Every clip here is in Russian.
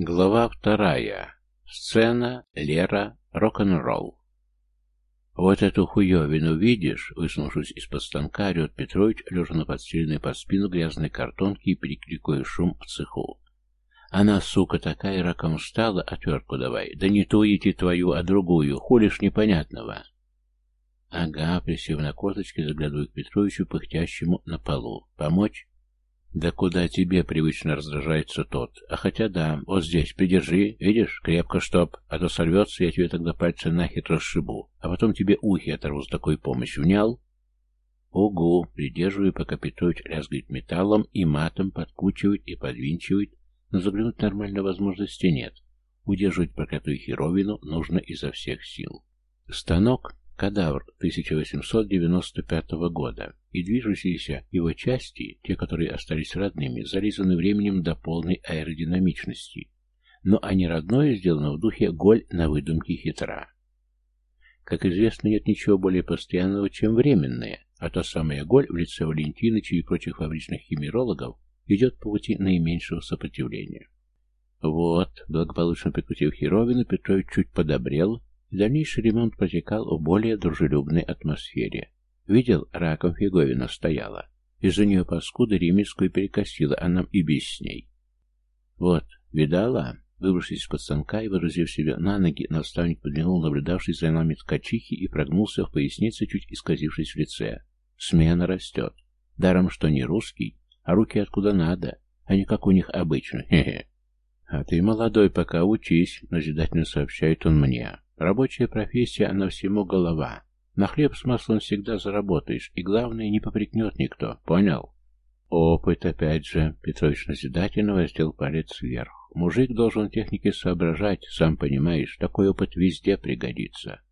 Глава вторая. Сцена, Лера, рок-н-ролл. «Вот эту хуевину видишь?» Высунувшись из-под станка, орет Петрович, лежа на подстеленной под спину грязной картонки и перекрикуя шум в цеху. «Она, сука, такая раком стала, отвертку давай. Да не ту идти твою, а другую. Хулишь непонятного». «Ага», присев на корточки, заглядываю к Петровичу, пыхтящему на полу. «Помочь?» «Да куда тебе?» — привычно раздражается тот. «А хотя да, вот здесь, придержи, видишь, крепко чтоб, а то сорвется, я тебе тогда пальцы нахер расшибу, а потом тебе ухи оторву с такой помощью, внял?» «Угу!» — придерживаю, пока Петрович лязгает металлом и матом подкручивает и подвинчивает, но заглянуть нормально возможности нет. Удерживать проклятую херовину нужно изо всех сил. Станок Кадавр 1895 года, и движущиеся его части, те, которые остались родными, зарезаны временем до полной аэродинамичности. Но они родное сделано в духе голь на выдумке хитра. Как известно, нет ничего более постоянного, чем временное, а та самая голь в лице Валентиныча и прочих фабричных химерологов идет по пути наименьшего сопротивления. Вот, благополучно прикусив херовину, Петрович чуть подобрел Дальнейший ремонт протекал в более дружелюбной атмосфере. Видел, раком фиговина стояла. Из-за нее паскуда ремельскую перекосила, а нам и без с ней. Вот, видала? Выбравшись из-под станка и выразив себя на ноги, наставник подмигнул наблюдавший за нами ткачихи и прогнулся в пояснице, чуть исказившись в лице. Смена растет. Даром, что не русский, а руки откуда надо, а не как у них обычно. Хе-хе. А ты, молодой, пока учись, назидательно сообщает он мне. Рабочая профессия, она всему голова. На хлеб с маслом всегда заработаешь, и главное, не попрекнет никто. Понял? Опыт, опять же. Петрович назидательно воздел палец вверх. Мужик должен технике соображать, сам понимаешь, такой опыт везде пригодится.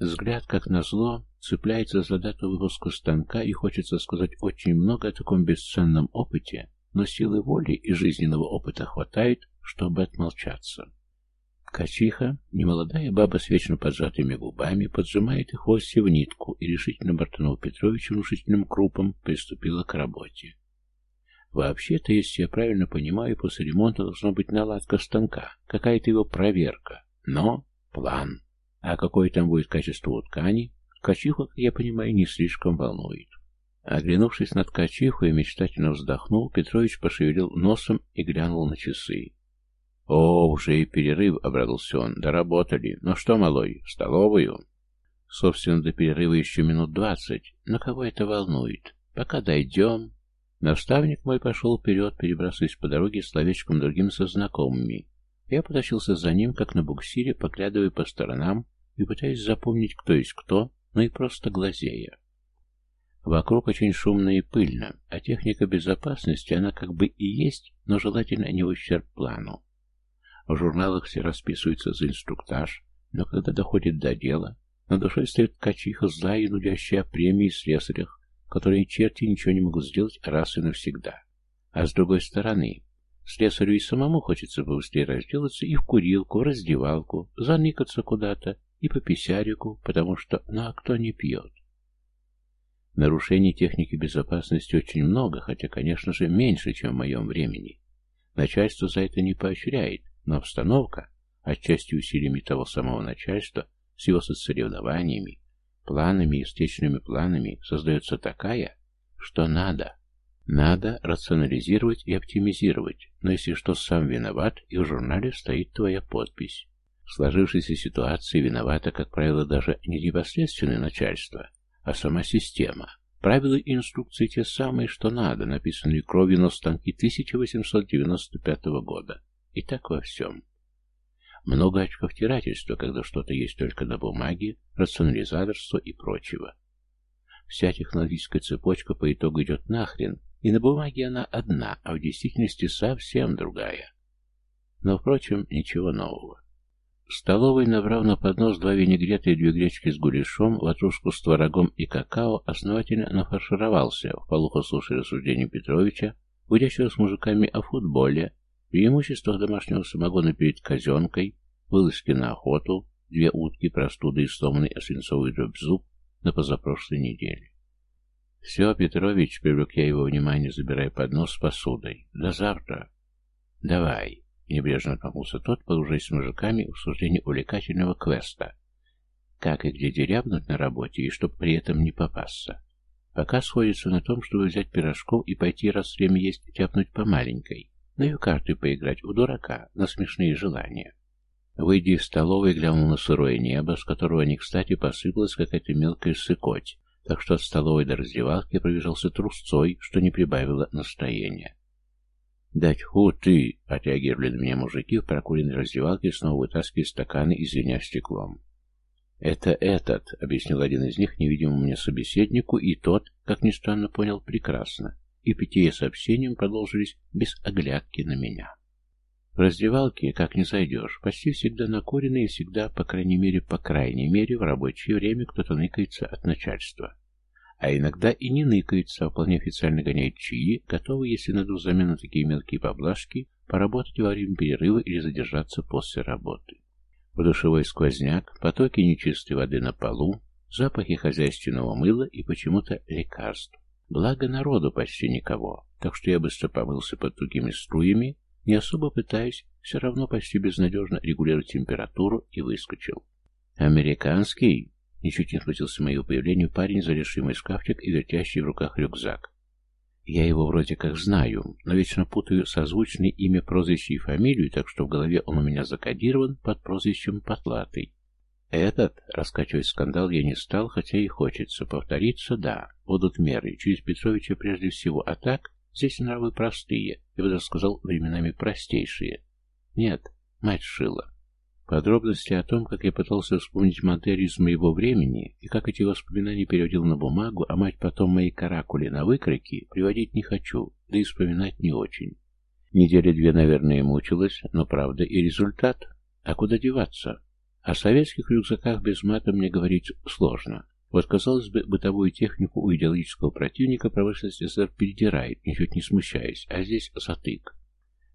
Взгляд, как назло, цепляется за дату выпуска станка, и хочется сказать очень много о таком бесценном опыте, но силы воли и жизненного опыта хватает, чтобы отмолчаться. Качиха, немолодая баба с вечно поджатыми губами, поджимает их хвости в нитку и решительно Бартанов Петрович внушительным крупом приступила к работе. Вообще-то, если я правильно понимаю, после ремонта должна быть наладка станка, какая-то его проверка. Но план. А какое там будет качество ткани, ткачиху, как я понимаю, не слишком волнует. Оглянувшись на ткачиху и мечтательно вздохнул, Петрович пошевелил носом и глянул на часы. «О, уже и перерыв», — обрадовался он. «Доработали. Ну что, малой, в столовую?» «Собственно, до перерыва еще минут двадцать. Но кого это волнует? Пока дойдем...» Наставник мой пошел вперед, перебрасываясь по дороге словечком другим со знакомыми. Я потащился за ним, как на буксире, поглядывая по сторонам и пытаясь запомнить, кто есть кто, но и просто глазея. Вокруг очень шумно и пыльно, а техника безопасности, она как бы и есть, но желательно не в ущерб плану. В журналах все расписываются за инструктаж, но когда доходит до дела, на душе стоит качиха злая и нудящая премии слесарях, которые черти ничего не могут сделать раз и навсегда. А с другой стороны, слесарю и самому хочется побыстрее разделаться и в курилку, в раздевалку, заникаться куда-то и по писярику, потому что, ну а кто не пьет? Нарушений техники безопасности очень много, хотя, конечно же, меньше, чем в моем времени. Начальство за это не поощряет, но обстановка, отчасти усилиями того самого начальства, с его соревнованиями, планами и стечными планами, создается такая, что надо. Надо рационализировать и оптимизировать, но если что сам виноват, и в журнале стоит твоя подпись. В сложившейся ситуации виновата, как правило, даже не непосредственное начальство, а сама система. Правила и инструкции те самые, что надо, написанные кровью на станки 1895 года. И так во всем. Много очковтирательства, когда что-то есть только на бумаге, рационализаторство и прочего. Вся технологическая цепочка по итогу идет нахрен, и на бумаге она одна, а в действительности совсем другая. Но, впрочем, ничего нового. В столовой, набрав на поднос два винегрета и две гречки с гуляшом, ватрушку с творогом и какао, основательно нафаршировался, в полухо слушая рассуждения Петровича, гудящего с мужиками о футболе, Преимуществах домашнего самогона перед казенкой, вылазки на охоту, две утки, простуды и сломанный освинцовый дробь зуб на позапрошлой неделе. «Все, Петрович», — привлек я его внимание, забирая поднос с посудой. «До завтра». «Давай». Небрежно отмахнулся тот, погружаясь с мужиками в обсуждение увлекательного квеста. Как и где дерябнуть на работе, и чтоб при этом не попасться. Пока сходится на том, чтобы взять пирожков и пойти раз время есть тяпнуть по маленькой. В карты поиграть у дурака на смешные желания. Выйдя из столовой, глянул на сырое небо, с которого не кстати посыпалась какая-то мелкая сыкоть, так что от столовой до раздевалки пробежался трусцой, что не прибавило настроения. «Да тьфу ты!» — отреагировали на меня мужики в прокуренной раздевалке, снова вытаскивая стаканы и звеня стеклом. «Это этот», — объяснил один из них невидимому мне собеседнику, и тот, как ни странно, понял прекрасно, и питье сообщением продолжились без оглядки на меня. В раздевалке, как не зайдешь, почти всегда накуренный и всегда, по крайней мере, по крайней мере, в рабочее время кто-то ныкается от начальства. А иногда и не ныкается, а вполне официально гоняет чаи, готовы, если найдут взамен такие мелкие поблажки, поработать во время перерыва или задержаться после работы. В душевой сквозняк, потоки нечистой воды на полу, запахи хозяйственного мыла и почему-то лекарств. Благо народу почти никого, так что я быстро помылся под тугими струями не особо пытаясь, все равно почти безнадежно регулировать температуру и выскочил. «Американский?» Ничуть не смутился моего появлению парень, залезший мой шкафчик и вертящий в руках рюкзак. Я его вроде как знаю, но вечно путаю созвучное имя, прозвище и фамилию, так что в голове он у меня закодирован под прозвищем Потлатый. Этот, раскачивать скандал я не стал, хотя и хочется. Повториться, да, будут меры, через Петровича прежде всего, а так Здесь нравы простые, я бы даже сказал, временами простейшие. Нет, мать шила. Подробности о том, как я пытался вспомнить модель из моего времени, и как эти воспоминания переводил на бумагу, а мать потом мои каракули на выкройки, приводить не хочу, да и вспоминать не очень. Недели две, наверное, мучилась, но правда и результат. А куда деваться? О советских рюкзаках без мата мне говорить сложно. Вот, казалось бы, бытовую технику у идеологического противника промышленность СССР передирает, ничуть не смущаясь, а здесь затык.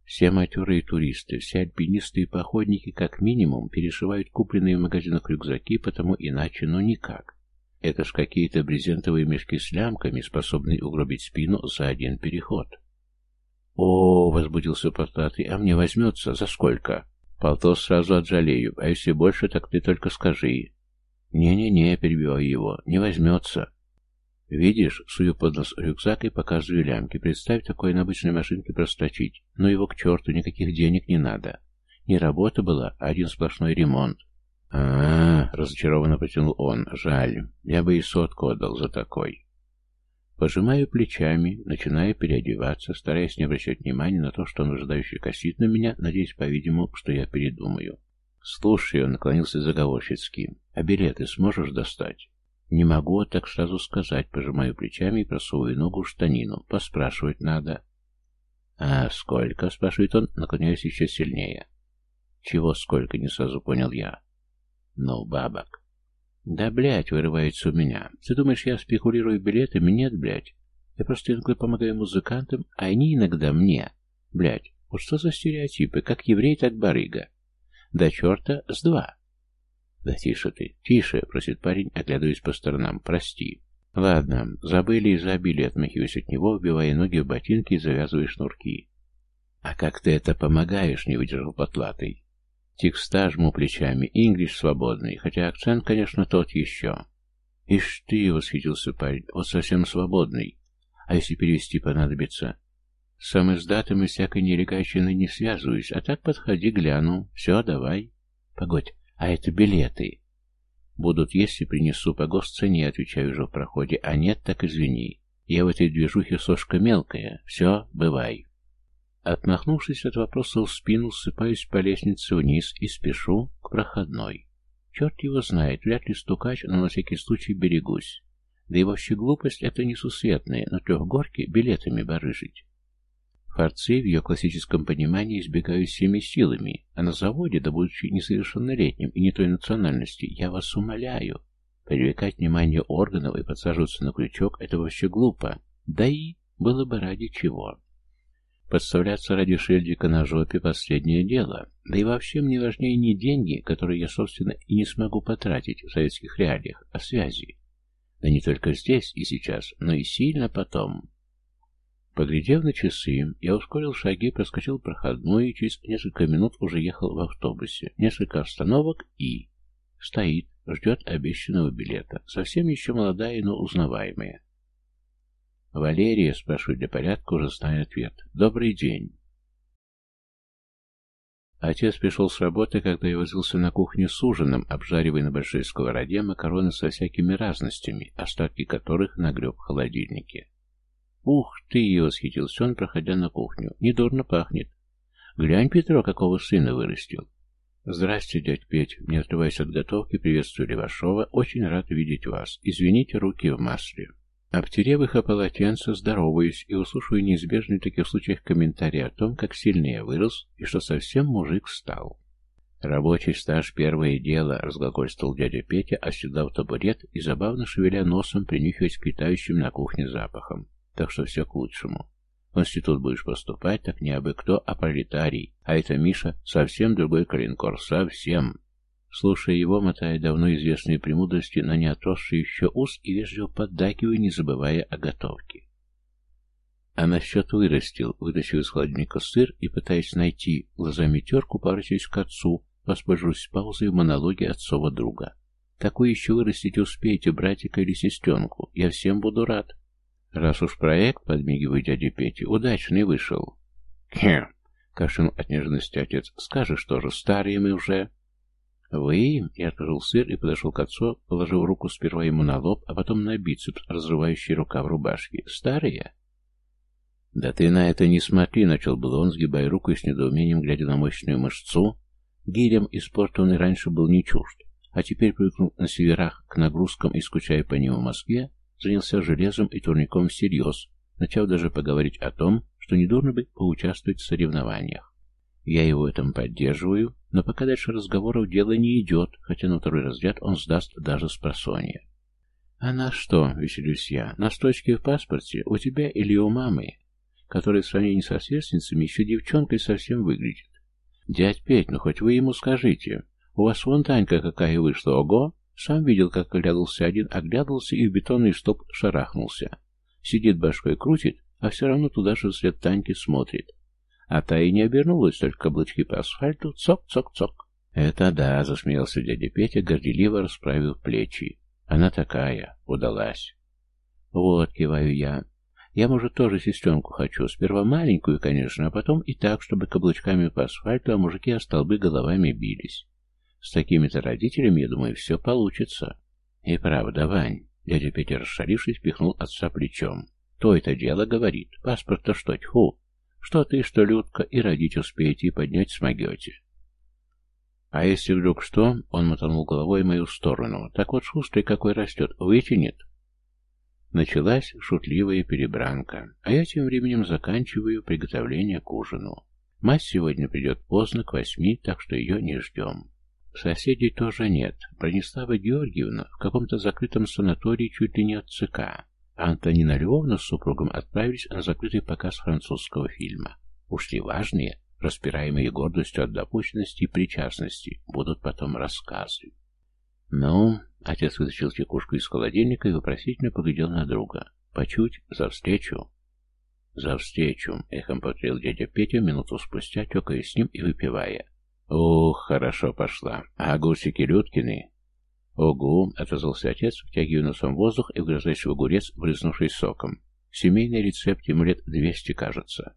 Все матерые туристы, все альпинисты и походники как минимум перешивают купленные в магазинах рюкзаки, потому иначе ну никак. Это ж какие-то брезентовые мешки с лямками, способные угробить спину за один переход. «О, — возбудился Потатый, — а мне возьмется? За сколько?» «Полтос сразу отжалею, а если больше, так ты только скажи. «Не-не-не», — перебиваю его, — «не возьмется». «Видишь, сую под нос рюкзак и показываю лямки. Представь, такое на обычной машинке прострочить. Но его к черту, никаких денег не надо. Не работа была, а один сплошной ремонт». «А-а-а», — разочарованно потянул он, — «жаль. Я бы и сотку отдал за такой». Пожимаю плечами, начинаю переодеваться, стараясь не обращать внимания на то, что он ожидающий косит на меня, надеясь, по-видимому, что я передумаю. «Слушай», — он наклонился заговорщицки, — «а билеты сможешь достать?» «Не могу так сразу сказать», — пожимаю плечами и просовываю ногу в штанину. «Поспрашивать надо». «А сколько?» — спрашивает он, наклоняясь еще сильнее. «Чего сколько?» — не сразу понял я. «Ну, бабок». «Да, блядь», — вырывается у меня. «Ты думаешь, я спекулирую билетами? Нет, блядь. Я просто иногда помогаю музыкантам, а они иногда мне. Блядь, вот что за стереотипы? Как еврей, так барыга. До черта с два. Да тише ты, тише, просит парень, оглядываясь по сторонам. Прости. Ладно, забыли и забили, отмахиваясь от него, вбивая ноги в ботинки и завязывая шнурки. А как ты это помогаешь, не выдержал потлатый. Текста жму плечами, инглиш свободный, хотя акцент, конечно, тот еще. Ишь ты, восхитился парень, вот совсем свободный. А если перевести понадобится? Сам издатом и всякой нелегайщиной не связываюсь, а так подходи, гляну. Все, давай. Погодь, а это билеты. Будут, если принесу по госцене, отвечаю уже в проходе, а нет, так извини. Я в этой движухе сошка мелкая. Все, бывай. Отмахнувшись от вопроса в спину, ссыпаюсь по лестнице вниз и спешу к проходной. Черт его знает, вряд ли стукач, но на всякий случай берегусь. Да и вообще глупость — это несусветная, на трехгорке билетами барыжить. Форцы в ее классическом понимании избегают всеми силами, а на заводе, да будучи несовершеннолетним и не той национальности, я вас умоляю, привлекать внимание органов и подсаживаться на крючок – это вообще глупо, да и было бы ради чего. Подставляться ради шильдика на жопе – последнее дело, да и вообще мне важнее не деньги, которые я, собственно, и не смогу потратить в советских реалиях, а связи. Да не только здесь и сейчас, но и сильно потом. Поглядев на часы, я ускорил шаги, проскочил проходную и через несколько минут уже ехал в автобусе. Несколько остановок и... Стоит, ждет обещанного билета. Совсем еще молодая, но узнаваемая. «Валерия?» — спрашиваю для порядка, уже зная ответ. «Добрый день». Отец пришел с работы, когда я возился на кухню с ужином, обжаривая на большой сковороде макароны со всякими разностями, остатки которых нагреб в холодильнике. «Ух ты!» — восхитился он, проходя на кухню. «Недурно пахнет. Глянь, Петро, какого сына вырастил!» «Здрасте, дядь Петь!» Не отрываясь от готовки, приветствую Левашова. «Очень рад видеть вас. Извините, руки в масле». Обтерев их о полотенце, здороваюсь и услышаю неизбежный в таких случаях комментарий о том, как сильно я вырос и что совсем мужик стал. «Рабочий стаж — первое дело», — разглагольствовал дядя Петя, оседав табурет и забавно шевеля носом, принюхиваясь к витающим на кухне запахам. Так что все к лучшему. В институт будешь поступать, так не абы кто, а пролетарий. А это, Миша, совсем другой коленкор, совсем. Слушая его, мотая давно известные премудрости на неотросший еще ус и вежливо поддакивая, не забывая о готовке. А насчет вырастил, вытащил из холодильника сыр и, пытаясь найти глазами терку, поворачиваясь к отцу, воспользуюсь паузой в монологе отцова друга. Такую еще вырастить успеете, братика или сестренку. Я всем буду рад. Раз уж проект, подмигивает дядя Пети, удачный вышел. Хе, кашлянул от нежности отец. Скажешь тоже, старые мы уже. «Вы?» Я открыл сыр и подошел к отцу, положив руку сперва ему на лоб, а потом на бицепс, разрывающий в рубашке. «Старые?» «Да ты на это не смотри», — начал был он, сгибая руку и с недоумением глядя на мощную мышцу. Гирем и спорту он и раньше был не чужд, а теперь, привыкнув на северах к нагрузкам и скучая по ним в Москве, занялся железом и турником всерьез, начав даже поговорить о том, что недурно бы поучаствовать в соревнованиях. Я его этом поддерживаю, но пока дальше разговоров дело не идет, хотя на второй разряд он сдаст даже с просонья. «А на что?» — веселюсь я. «На строчке в паспорте у тебя или у мамы, которая в сравнении со сверстницами еще девчонкой совсем выглядит. Дядь Петь, ну хоть вы ему скажите. У вас вон Танька какая вышла, ого!» Сам видел, как оглядывался один, оглядывался и в бетонный стоп шарахнулся. Сидит башкой крутит, а все равно туда же вслед Таньки смотрит. А та и не обернулась, только каблучки по асфальту, цок-цок-цок. «Это да», — засмеялся дядя Петя, горделиво расправив плечи. «Она такая, удалась». «Вот», — киваю я. «Я, может, тоже сестренку хочу. Сперва маленькую, конечно, а потом и так, чтобы каблучками по асфальту, а мужики о столбы головами бились. С такими-то родителями, я думаю, все получится». «И правда, Вань», — дядя Петя, расшарившись, пихнул отца плечом. «То это дело, — говорит. Паспорт-то что, тьфу!» Что ты, что Людка, и родить успеете, и поднять смогете. А если вдруг что, он мотанул головой в мою сторону, так вот шустрый какой растет, вытянет. Началась шутливая перебранка, а я тем временем заканчиваю приготовление к ужину. Мать сегодня придет поздно, к восьми, так что ее не ждем. Соседей тоже нет. Бронислава Георгиевна в каком-то закрытом санатории чуть ли не от ЦК Антонина Львовна с супругом отправились на закрытый показ французского фильма. Ушли важные, распираемые гордостью от допущенности и причастности, будут потом рассказы. «Ну...» — отец вытащил чекушку из холодильника и вопросительно поглядел на друга. «Почуть? За встречу?» «За встречу!» — эхом повторил дядя Петя минуту спустя, текая с ним и выпивая. «Ух, хорошо пошла. А гусики Людкины «Ого!» — отозвался отец, втягивая носом воздух и вгрызаясь в огурец, брызнувший соком. «Семейный рецепт ему лет двести, кажется».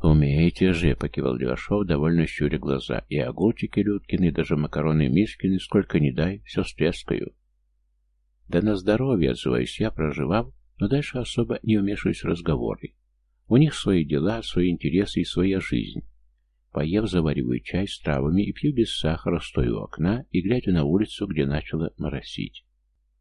«Умеете же!» — покивал Левашов, довольно щуря глаза. «И огурчики Людкины, даже макароны Мишкины, сколько ни дай, все стрескаю». «Да на здоровье!» — отзываюсь я, проживав, но дальше особо не вмешиваюсь в разговоры. У них свои дела, свои интересы и своя жизнь. Поев, завариваю чай с травами и пью без сахара, стою у окна и глядя на улицу, где начало моросить.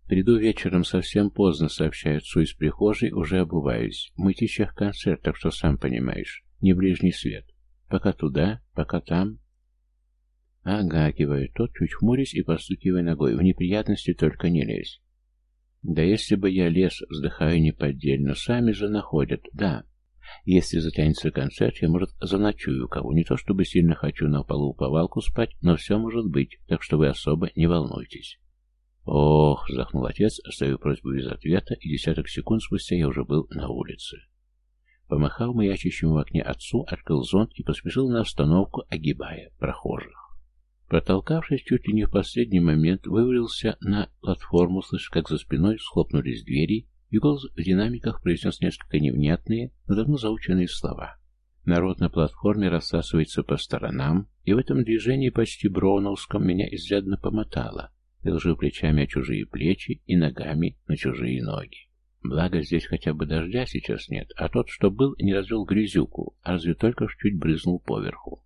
Приду вечером совсем поздно, сообщаю отцу из прихожей, уже обуваюсь. Мытищах концерт, так что сам понимаешь, не ближний свет. Пока туда, пока там. Ага, кивает тот, чуть хмурясь и постукивая ногой. В неприятности только не лезь. Да если бы я лез, вздыхаю неподдельно, сами же находят, да. Если затянется концерт, я, может, заночую кого. Не то чтобы сильно хочу на полу повалку спать, но все может быть, так что вы особо не волнуйтесь. Ох, вздохнул отец, оставив просьбу без ответа, и десяток секунд спустя я уже был на улице. Помахал маячащему в окне отцу, открыл зонт и поспешил на остановку, огибая прохожих. Протолкавшись чуть ли не в последний момент, вывалился на платформу, слыша, как за спиной схлопнулись двери, и голос в динамиках произнес несколько невнятные, но давно заученные слова. Народ на платформе рассасывается по сторонам, и в этом движении почти броуновском меня изрядно помотало, приложив плечами о чужие плечи и ногами на чужие ноги. Благо, здесь хотя бы дождя сейчас нет, а тот, что был, не развел грязюку, а разве только чуть брызнул поверху.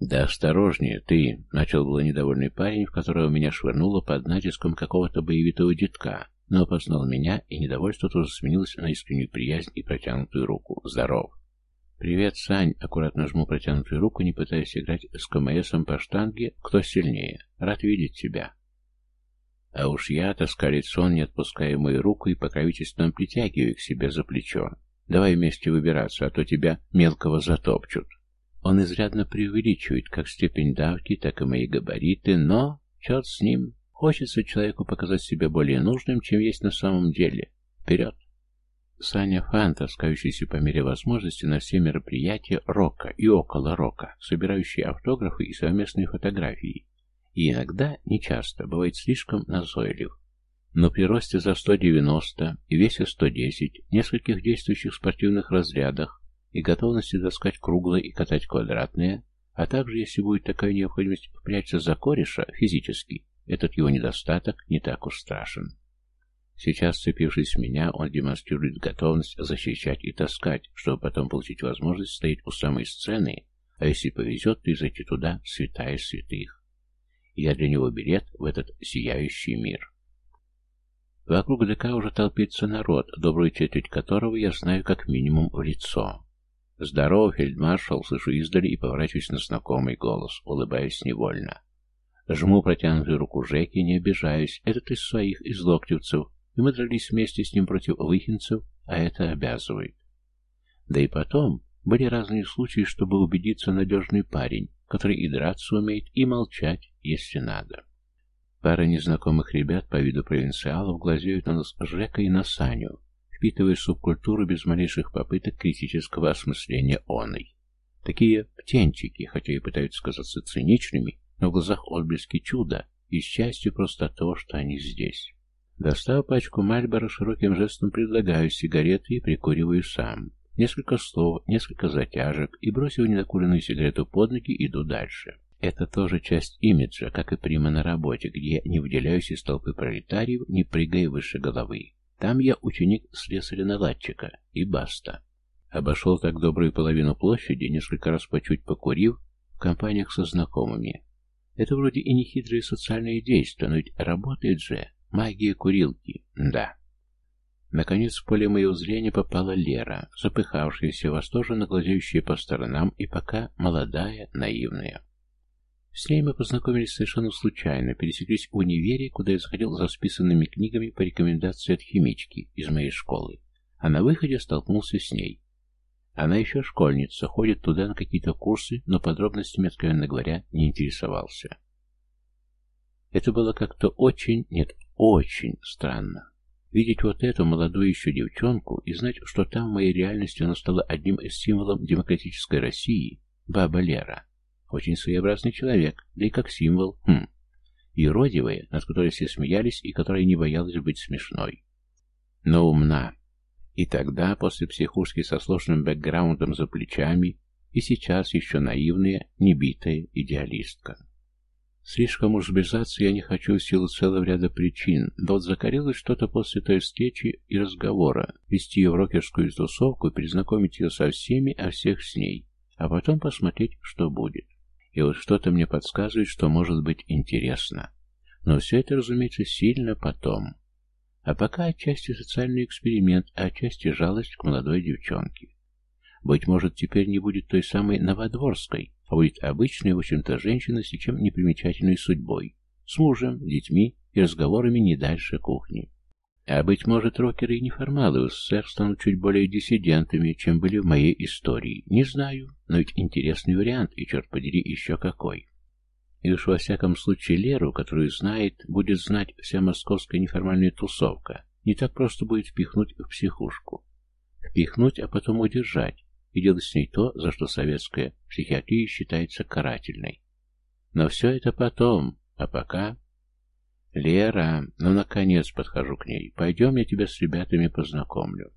«Да осторожнее, ты!» — начал было недовольный парень, в которого меня швырнуло под натиском какого-то боевитого детка, но опознал меня, и недовольство тоже сменилось на искреннюю приязнь и протянутую руку. «Здоров!» «Привет, Сань!» — аккуратно жму протянутую руку, не пытаясь играть с КМСом по штанге. «Кто сильнее? Рад видеть тебя!» А уж я-то скалит сон, не отпуская мою руку и покровительственно притягиваю к себе за плечо. «Давай вместе выбираться, а то тебя мелкого затопчут!» Он изрядно преувеличивает как степень давки, так и мои габариты, но, черт с ним, хочется человеку показать себя более нужным, чем есть на самом деле. Вперед! Саня Фан, таскающийся по мере возможности на все мероприятия рока и около рока, собирающий автографы и совместные фотографии. И иногда, нечасто, бывает слишком назойлив. Но при росте за 190 и весе 110, нескольких действующих спортивных разрядах, и готовности таскать круглые и катать квадратные, а также, если будет такая необходимость впрячься за кореша физически, этот его недостаток не так уж страшен. Сейчас, сцепившись в меня, он демонстрирует готовность защищать и таскать, чтобы потом получить возможность стоять у самой сцены, а если повезет, то и зайти туда, святая святых. Я для него билет в этот сияющий мир. Вокруг ДК уже толпится народ, добрую четверть которого я знаю как минимум в лицо. «Здорово, фельдмаршал!» — слышу издали и поворачиваюсь на знакомый голос, улыбаясь невольно. Жму протянутую руку Жеки, не обижаюсь. Этот из своих, из локтевцев. И мы дрались вместе с ним против выхинцев, а это обязывает. Да и потом, были разные случаи, чтобы убедиться надежный парень, который и драться умеет, и молчать, если надо. Пара незнакомых ребят по виду провинциалов глазеют на нас Жека и на Саню, впитывая субкультуру без малейших попыток критического осмысления оной. Такие птенчики, хотя и пытаются казаться циничными, но в глазах отблески чуда и счастье просто того, что они здесь. Достав пачку Мальбора, широким жестом предлагаю сигареты и прикуриваю сам. Несколько слов, несколько затяжек, и, бросив недокуренную сигарету под ноги, иду дальше. Это тоже часть имиджа, как и прима на работе, где я не выделяюсь из толпы пролетариев, не прыгая выше головы. Там я ученик слесаря-наладчика, и баста. Обошел так добрую половину площади, несколько раз по чуть покурив, в компаниях со знакомыми. Это вроде и не хитрые социальные действия, но ведь работает же. Магия курилки. Да. Наконец в поле моего зрения попала Лера, запыхавшаяся, восторженно глазеющая по сторонам и пока молодая, наивная. С ней мы познакомились совершенно случайно, пересеклись в универе, куда я заходил за списанными книгами по рекомендации от химички из моей школы, а на выходе столкнулся с ней. Она еще школьница, ходит туда на какие-то курсы, но подробностями, откровенно говоря, не интересовался. Это было как-то очень, нет, очень странно. Видеть вот эту молодую еще девчонку и знать, что там в моей реальности она стала одним из символов демократической России, баба Лера. Очень своеобразный человек, да и как символ, хм, юродивая, над которой все смеялись и которая не боялась быть смешной. Но умна. И тогда, после психушки со сложным бэкграундом за плечами, и сейчас еще наивная, небитая идеалистка. Слишком уж сближаться я не хочу в силу целого ряда причин, да вот закорилось что-то после той встречи и разговора, вести ее в рокерскую тусовку, перезнакомить ее со всеми, а всех с ней, а потом посмотреть, что будет. И вот что-то мне подсказывает, что может быть интересно. Но все это, разумеется, сильно потом. А пока отчасти социальный эксперимент, а отчасти жалость к молодой девчонке. Быть может, теперь не будет той самой Новодворской, а будет обычной, в общем-то, женщина с ничем не примечательной судьбой, с мужем, детьми и разговорами не дальше кухни. А быть может, рокеры и неформалы в СССР станут чуть более диссидентами, чем были в моей истории. Не знаю, но ведь интересный вариант, и, черт подери, еще какой. И уж во всяком случае Леру, которую знает, будет знать вся московская неформальная тусовка, не так просто будет впихнуть в психушку. В отпихнуть, а потом удержать и делать с ней то, за что советская психиатрия считается карательной. Но все это потом, а пока... Лера, ну, наконец подхожу к ней. Пойдем, я тебя с ребятами познакомлю.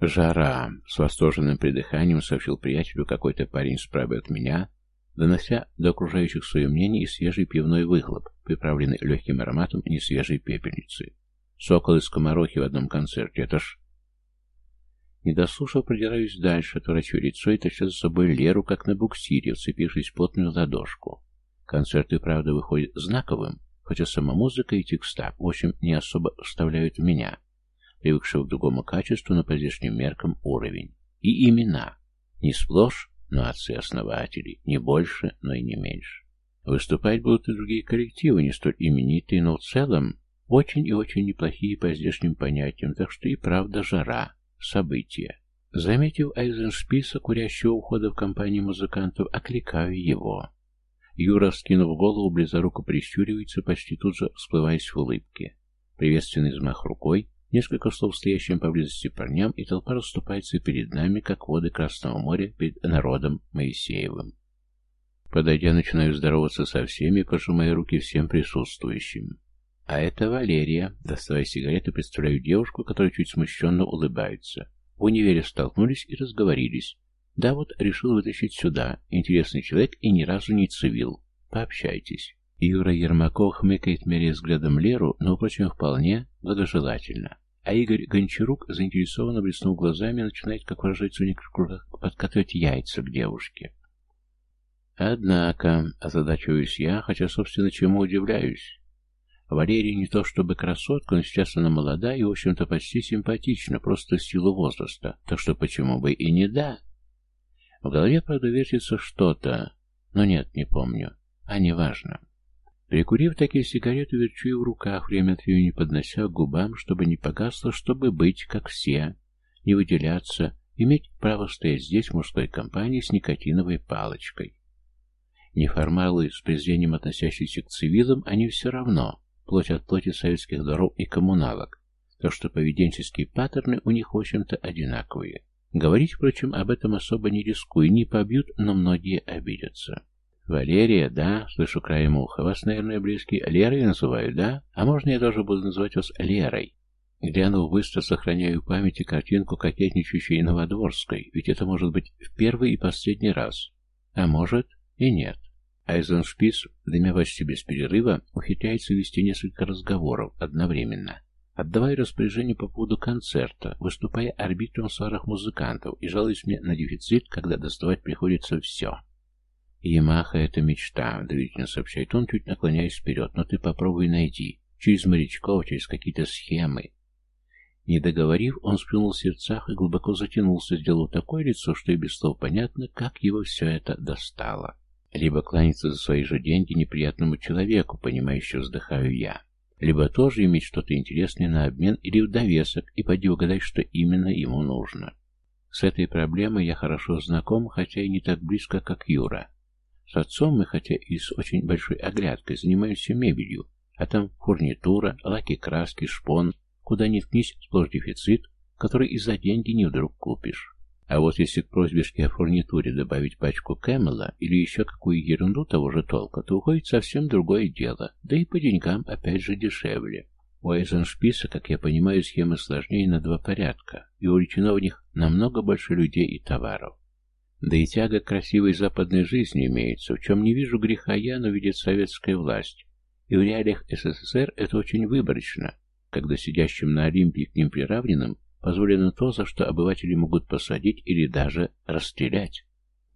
Жара, с восторженным придыханием сообщил приятелю какой-то парень справа от меня, донося до окружающих свое мнение и свежий пивной выхлоп, приправленный легким ароматом несвежей пепельницы. Сокол и скоморохи в одном концерте, это ж... Не дослушав, продираюсь дальше, отворачиваю лицо и тащу за собой Леру, как на буксире, вцепившись в плотную ладошку. Концерт и правда выходит знаковым, хотя сама музыка и текста, в общем, не особо вставляют в меня, привыкшего к другому качеству на по здешним меркам уровень. И имена. Не сплошь, но отцы-основатели. Не больше, но и не меньше. Выступать будут и другие коллективы, не столь именитые, но в целом очень и очень неплохие по здешним понятиям, так что и правда жара. Событие. Заметив Айзеншписа, курящего ухода в компании музыкантов, окликаю его. Юра, скинув голову, близоруко прищуривается, почти тут же всплываясь в улыбке. Приветственный взмах рукой, несколько слов стоящим поблизости парням, и толпа расступается перед нами, как воды Красного моря перед народом Моисеевым. Подойдя, начинаю здороваться со всеми, пожимая руки всем присутствующим. А это Валерия. Доставая сигареты, представляю девушку, которая чуть смущенно улыбается. В универе столкнулись и разговорились. Да вот, решил вытащить сюда. Интересный человек и ни разу не цивил. Пообщайтесь. Юра Ермаков хмыкает, меряя взглядом Леру, но, впрочем, вполне благожелательно. А Игорь Гончарук, заинтересованно блеснув глазами, начинает, как выражается в некоторых кругах, подкатывать яйца к девушке. Однако, озадачиваюсь я, хотя, собственно, чему удивляюсь. Валерия не то чтобы красотка, но сейчас она молода и, в общем-то, почти симпатична, просто в силу возраста, так что почему бы и не да? В голове, правда, вертится что-то, но нет, не помню, а неважно. Прикурив такие сигареты, верчу ее в руках, время от времени поднося к губам, чтобы не погасло, чтобы быть, как все, не выделяться, иметь право стоять здесь в мужской компании с никотиновой палочкой. Неформалы, с презрением относящиеся к цивилам, они все равно, плоть от плоти советских дворов и коммуналок, так что поведенческие паттерны у них, в общем-то, одинаковые. Говорить, впрочем, об этом особо не рискую, не побьют, но многие обидятся. «Валерия, да?» — слышу краем уха. «Вас, наверное, близкие Лерой называют, да? А можно я тоже буду называть вас Лерой?» Глянув быстро, сохраняю в памяти картинку кокетничающей Новодворской, ведь это может быть в первый и последний раз. А может и нет. Айзеншпиц, дымя почти без перерыва, ухитряется вести несколько разговоров одновременно, отдавая распоряжение по поводу концерта, выступая арбитром в музыкантов и жалуясь мне на дефицит, когда доставать приходится все. «Ямаха — это мечта», — доверительно сообщает он, чуть наклоняясь вперед, «но ты попробуй найди. Через морячков, через какие-то схемы». Не договорив, он сплюнул в сердцах и глубоко затянулся, сделав такое лицо, что и без слов понятно, как его все это достало. Либо кланяться за свои же деньги неприятному человеку, понимающе вздыхаю я. Либо тоже иметь что-то интересное на обмен или в довесок, и поди угадай, что именно ему нужно. С этой проблемой я хорошо знаком, хотя и не так близко, как Юра. С отцом мы, хотя и с очень большой оглядкой, занимаемся мебелью, а там фурнитура, лаки краски, шпон, куда ни ткнись, сплошь дефицит, который и за деньги не вдруг купишь. А вот если к просьбешке о фурнитуре добавить пачку Кэмела или еще какую ерунду того же толка, то уходит совсем другое дело, да и по деньгам опять же дешевле. У Эйзеншписа, как я понимаю, схемы сложнее на два порядка, и увлечено в них намного больше людей и товаров. Да и тяга к красивой западной жизни имеется, в чем не вижу греха я, но видит советская власть. И в реалиях СССР это очень выборочно, когда сидящим на Олимпии к ним приравненным Позволено то, за что обыватели могут посадить или даже расстрелять.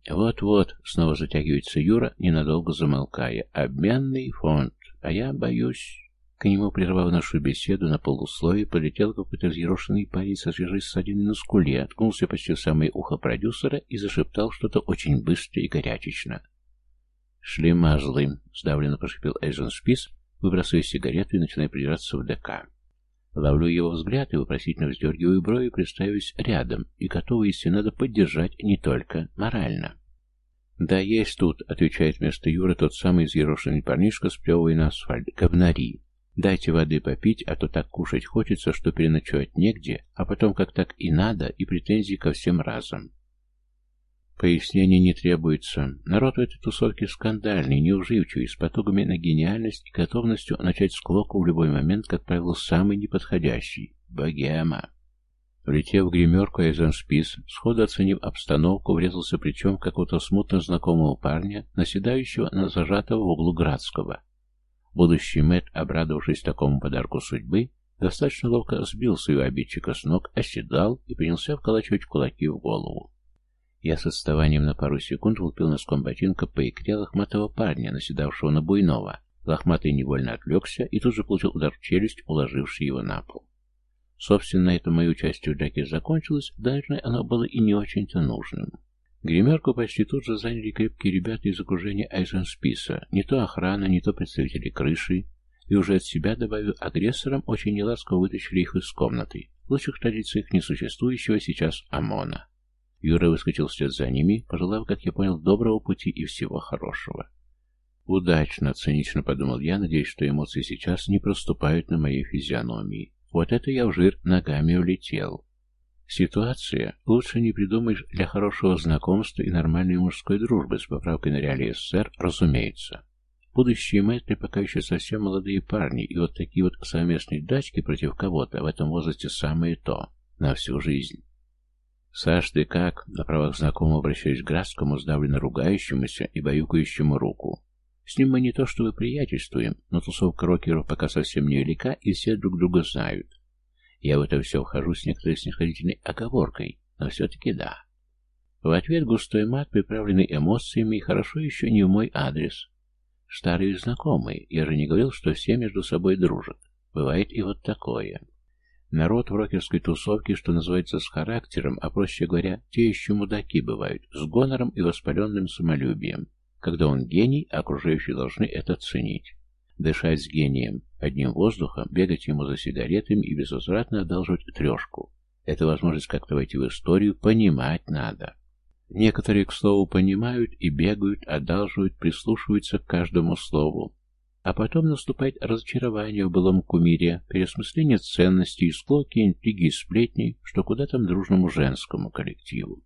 Вот-вот, снова затягивается Юра, ненадолго замолкая. Обменный фонд. А я боюсь... К нему, прервав нашу беседу на полусловие, полетел какой-то взъерошенный парень со свежей ссадиной на скуле, откнулся почти в самое ухо продюсера и зашептал что-то очень быстро и горячечно. «Шли мазлы», — сдавленно прошипел Эйзен Спис, выбрасывая сигарету и начиная придираться в ДК. Ловлю его взгляд и вопросительно вздергиваю брови, представившись рядом, и готова, если надо, поддержать не только морально. «Да, есть тут», — отвечает вместо Юры тот самый взъерошенный парнишка, сплевывая на асфальт. «Говнари». Дайте воды попить, а то так кушать хочется, что переночевать негде, а потом как так и надо, и претензии ко всем разом. Пояснений не требуется. Народ в этой тусовке скандальный, неуживчивый, с потугами на гениальность и готовностью начать склоку в любой момент, как правило, самый неподходящий. Богема. Влетев в гримерку Эйзенспис, сходу оценив обстановку, врезался причем какого-то смутно знакомого парня, наседающего на зажатого в углу Градского. Будущий Мэтт, обрадовавшись такому подарку судьбы, достаточно ловко сбил своего обидчика с ног, оседал и принялся вколачивать кулаки в голову. Я с отставанием на пару секунд влупил носком ботинка по икре лохматого парня, наседавшего на буйного. Лохматый невольно отвлекся и тут же получил удар в челюсть, уложивший его на пол. Собственно, на этом мое участие в драке закончилось, да, наверное, оно было и не очень-то нужным. Гримерку почти тут же заняли крепкие ребята из окружения Айзенсписа, не то охрана, не то представители крыши, и уже от себя, добавив агрессорам, очень неласково вытащили их из комнаты, в лучших традициях несуществующего сейчас ОМОНа. Юра выскочил вслед за ними, пожелав, как я понял, доброго пути и всего хорошего. «Удачно», — цинично подумал я, надеясь, что эмоции сейчас не проступают на моей физиономии. Вот это я в жир ногами улетел. Ситуация лучше не придумаешь для хорошего знакомства и нормальной мужской дружбы с поправкой на реалии СССР, разумеется. Будущие мэтры пока еще совсем молодые парни, и вот такие вот совместные дачки против кого-то в этом возрасте самое то, на всю жизнь. «Саш, ты как?» — на правах знакомого обращаюсь к Градскому, сдавленно ругающемуся и баюкающему руку. С ним мы не то чтобы приятельствуем, но тусовка рокеров пока совсем невелика, и все друг друга знают. Я в это все вхожу с некоторой снисходительной оговоркой, но все-таки да. В ответ густой мат, приправленный эмоциями, и хорошо еще не в мой адрес. Старые знакомые, я же не говорил, что все между собой дружат. Бывает и вот такое. Народ в рокерской тусовке, что называется, с характером, а проще говоря, те еще мудаки бывают, с гонором и воспаленным самолюбием. Когда он гений, окружающие должны это ценить. Дышать с гением одним воздухом, бегать ему за сигаретами и безвозвратно одалживать трешку. Это возможность как-то войти в историю, понимать надо. Некоторые, к слову, понимают и бегают, одалживают, прислушиваются к каждому слову. А потом наступает разочарование в былом кумире, переосмысление ценностей, склоки, интриги и сплетни, что куда там дружному женскому коллективу.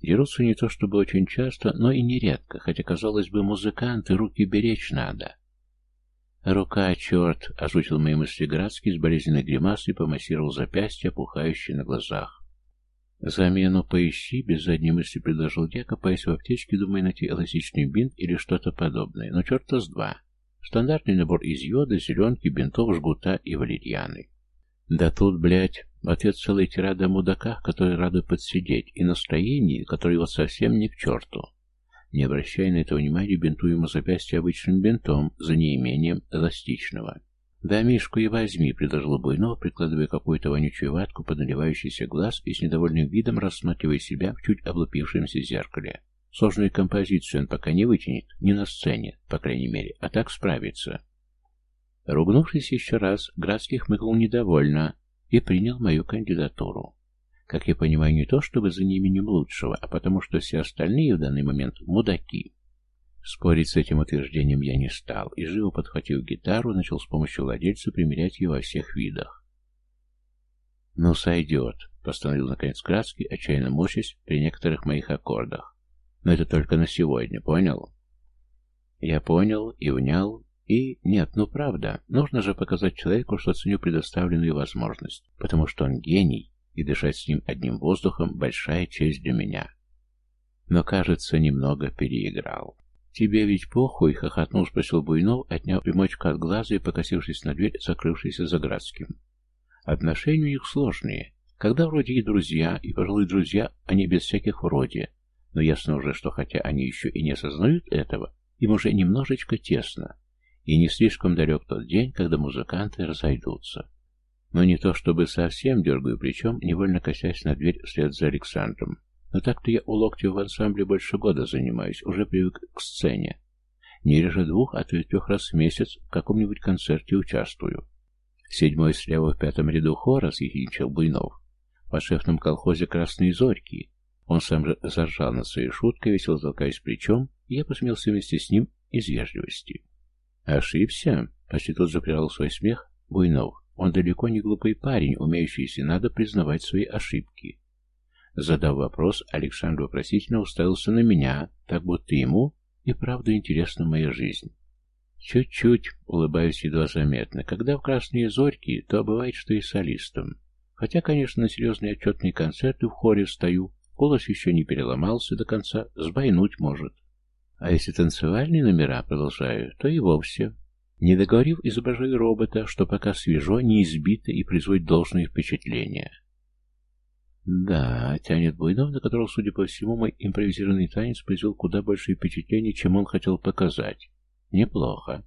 Дерутся не то чтобы очень часто, но и нередко, хотя, казалось бы, музыканты руки беречь надо. «Рука, черт!» — озвучил мои мысли Градский с болезненной гримасой, помассировал запястье, опухающее на глазах. «Замену поищи», — без задней мысли предложил я, копаясь в аптечке, думая найти эластичный бинт или что-то подобное. Но черта с два. Стандартный набор из йода, зеленки, бинтов, жгута и валерьяны. Да тут, блядь, Ответ целой тирады о мудаках, которые рады подсидеть, и настроении, которое вот совсем не к черту. Не обращая на это внимания, бинтую ему запястье обычным бинтом, за неимением эластичного. «Да, Мишку и возьми», — предложил Буйнов, прикладывая какую-то вонючую ватку под наливающийся глаз и с недовольным видом рассматривая себя в чуть облупившемся зеркале. Сложную композицию он пока не вытянет, не на сцене, по крайней мере, а так справится. Ругнувшись еще раз, Градский хмыкнул недовольно, и принял мою кандидатуру. Как я понимаю, не то чтобы за неимением лучшего, а потому что все остальные в данный момент мудаки. Спорить с этим утверждением я не стал, и живо подхватив гитару, начал с помощью владельца примерять ее во всех видах. «Ну, сойдет», — постановил наконец Градский, отчаянно морщась при некоторых моих аккордах. «Но это только на сегодня, понял?» Я понял и унял, и нет, ну правда, нужно же показать человеку, что ценю предоставленную возможность, потому что он гений, и дышать с ним одним воздухом – большая честь для меня. Но, кажется, немного переиграл. «Тебе ведь похуй?» — хохотнул, спросил Буйнов, отняв примочку от глаза и покосившись на дверь, закрывшейся за Градским. Отношения у них сложные. Когда вроде и друзья, и, пожалуй, друзья, они без всяких вроде. Но ясно уже, что хотя они еще и не осознают этого, им уже немножечко тесно. И не слишком далек тот день, когда музыканты разойдутся. Но не то чтобы совсем дергаю плечом, невольно косясь на дверь вслед за Александром. Но так-то я у локтя в ансамбле больше года занимаюсь, уже привык к сцене. Не реже двух, а то и трех раз в месяц в каком-нибудь концерте участвую. Седьмой слева в пятом ряду хора съехинчил Буйнов. В шефном колхозе «Красные зорьки». Он сам же заржал над своей шуткой, весело толкаясь плечом, и я посмелся вместе с ним из вежливости. «Ошибся?» — Почти тут же прервал свой смех Буйнов. Он далеко не глупый парень, умеющий, если надо, признавать свои ошибки. Задав вопрос, Александр вопросительно уставился на меня, так будто ему и правда интересна моя жизнь. Чуть-чуть, улыбаюсь едва заметно. Когда в красные зорьки, то бывает, что и солистом. Хотя, конечно, на серьезные отчетные концерты в хоре встаю, голос еще не переломался до конца, сбойнуть может. А если танцевальные номера продолжаю, то и вовсе. Не договорив, изображаю робота, что пока свежо, не избито и производит должное впечатление. Да, тянет Буйнов, на которого, судя по всему, мой импровизированный танец произвел куда большее впечатление, чем он хотел показать. Неплохо.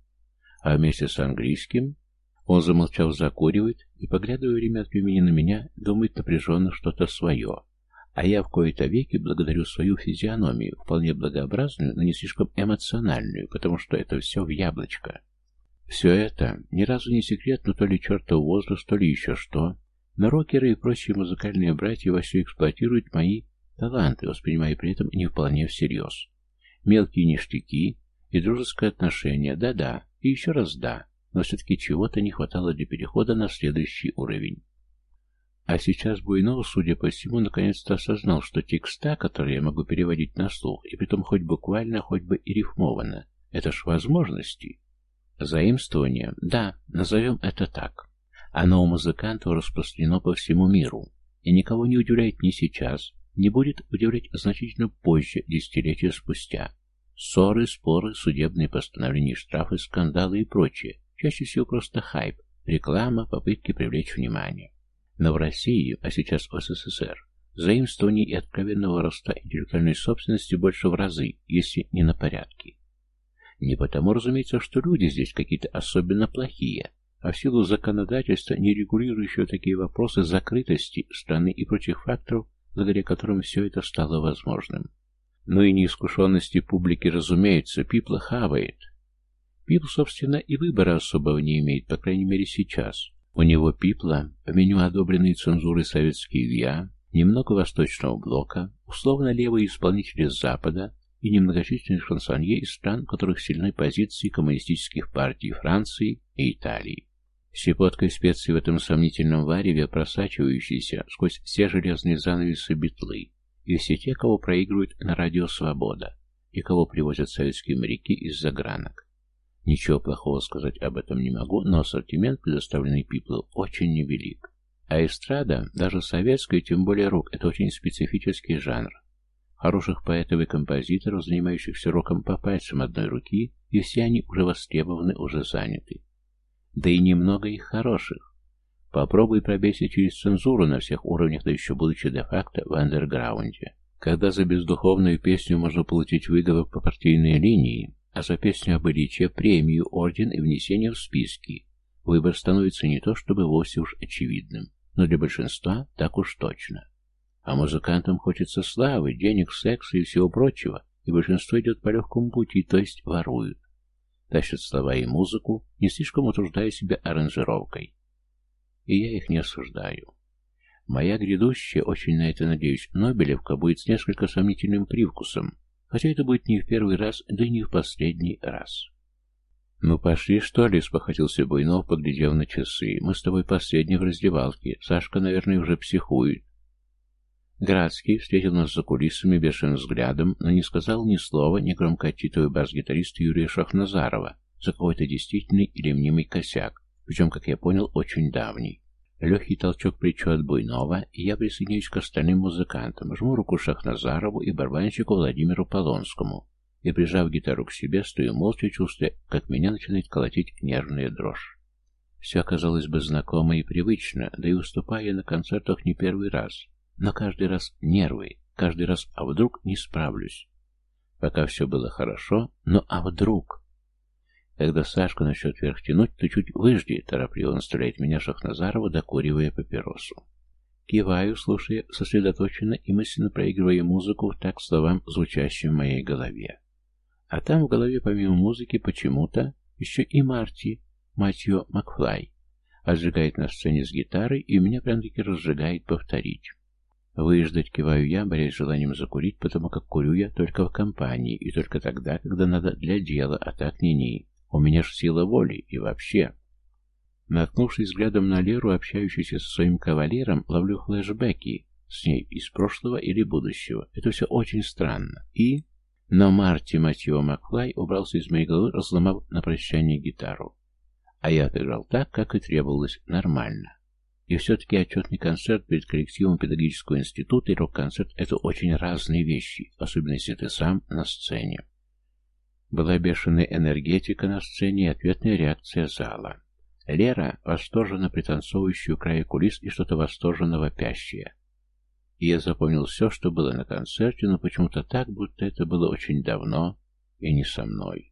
А вместе с английским он, замолчав, закуривает и, поглядывая время от времени на меня, думает напряженно что-то свое. А я в кои-то веки благодарю свою физиономию, вполне благообразную, но не слишком эмоциональную, потому что это все в яблочко. Все это ни разу не секрет, но то ли чертов возраст, то ли еще что. Но рокеры и прочие музыкальные братья вовсю эксплуатируют мои таланты, воспринимая при этом не вполне всерьез. Мелкие ништяки и дружеское отношение, да-да, и еще раз да, но все-таки чего-то не хватало для перехода на следующий уровень. А сейчас Буйнов, судя по всему, наконец-то осознал, что текста, которые я могу переводить на слух, и притом хоть буквально, хоть бы и рифмованно, это ж возможности. Заимствование, да, назовем это так. Оно у музыкантов распространено по всему миру, и никого не удивляет ни сейчас, не будет удивлять значительно позже, десятилетия спустя. Ссоры, споры, судебные постановления, штрафы, скандалы и прочее. Чаще всего просто хайп, реклама, попытки привлечь внимание. Но в России, а сейчас в СССР, заимствований и откровенного роста интеллектуальной собственности больше в разы, если не на порядки. Не потому, разумеется, что люди здесь какие-то особенно плохие, а в силу законодательства, не регулирующего такие вопросы закрытости страны и прочих факторов, благодаря которым все это стало возможным. Ну и неискушенности публики, разумеется, Пипла хавает. Пипл, собственно, и выбора особого не имеет, по крайней мере сейчас. У него Пипла, по меню одобренные цензурой советские ВИА, немного восточного блока, условно левые исполнители Запада и немногочисленные шансонье из стран, у которых сильны позиции коммунистических партий Франции и Италии. Щепоткой специй в этом сомнительном вареве, просачивающейся сквозь все железные занавесы битлы, и все те, кого проигрывают на радио «Свобода», и кого привозят советские моряки из загранок. Ничего плохого сказать об этом не могу, но ассортимент, предоставленный Пиплу, очень невелик. А эстрада, даже советская, тем более рок, это очень специфический жанр. Хороших поэтов и композиторов, занимающихся роком по пальцам одной руки, и все они уже востребованы, уже заняты. Да и немного их хороших. Попробуй пробейся через цензуру на всех уровнях, да еще будучи де-факто в андерграунде. Когда за бездуховную песню можно получить выговор по партийной линии, а за песню об Ильиче премию, орден и внесение в списки, выбор становится не то чтобы вовсе уж очевидным, но для большинства так уж точно. А музыкантам хочется славы, денег, секса и всего прочего, и большинство идет по легкому пути, то есть воруют тащат слова и музыку, не слишком утруждая себя аранжировкой. И я их не осуждаю. Моя грядущая, очень на это надеюсь, Нобелевка будет с несколько сомнительным привкусом, хотя это будет не в первый раз, да и не в последний раз. «Ну пошли, что ли?» — спохватился Буйнов, поглядев на часы. «Мы с тобой последний в раздевалке. Сашка, наверное, уже психует. Градский встретил нас за кулисами бешеным взглядом, но не сказал ни слова, не громко отчитывая бас-гитариста Юрия Шахназарова за какой-то действительный или мнимый косяк, причем, как я понял, очень давний. Легкий толчок плечу от Буйнова, и я присоединяюсь к остальным музыкантам, жму руку Шахназарову и барабанщику Владимиру Полонскому, и, прижав гитару к себе, стою молча, чувствуя, как меня начинает колотить нервная дрожь. Все оказалось бы знакомо и привычно, да и уступая на концертах не первый раз, но каждый раз нервы, каждый раз «а вдруг не справлюсь?» Пока все было хорошо, но «а вдруг?» Когда Сашка начнет вверх тянуть, то чуть выжди, торопливо наставляет меня Шахназарова, докуривая папиросу. Киваю, слушая сосредоточенно и мысленно проигрывая музыку так словам, звучащим в моей голове. А там в голове помимо музыки почему-то еще и Марти, мать ее Макфлай, отжигает на сцене с гитарой, и меня прям-таки разжигает повторить. Выждать киваю я, борясь желанием закурить, потому как курю я только в компании, и только тогда, когда надо для дела, а так ни-ни. У меня ж сила воли и вообще. Наткнувшись взглядом на Леру, общающуюся со своим кавалером, ловлю флешбеки с ней из прошлого или будущего. Это все очень странно. И... Но Марти, мать его, Макфлай, убрался из моей головы, разломав на прощание гитару. А я отыграл так, как и требовалось, нормально. И все-таки отчетный концерт перед коллективом педагогического института и рок-концерт — это очень разные вещи, особенно если ты сам на сцене. Была бешеная энергетика на сцене и ответная реакция зала. Лера восторженно пританцовывающая у края кулис и что-то восторженно вопящее. И я запомнил все, что было на концерте, но почему-то так, будто это было очень давно и не со мной.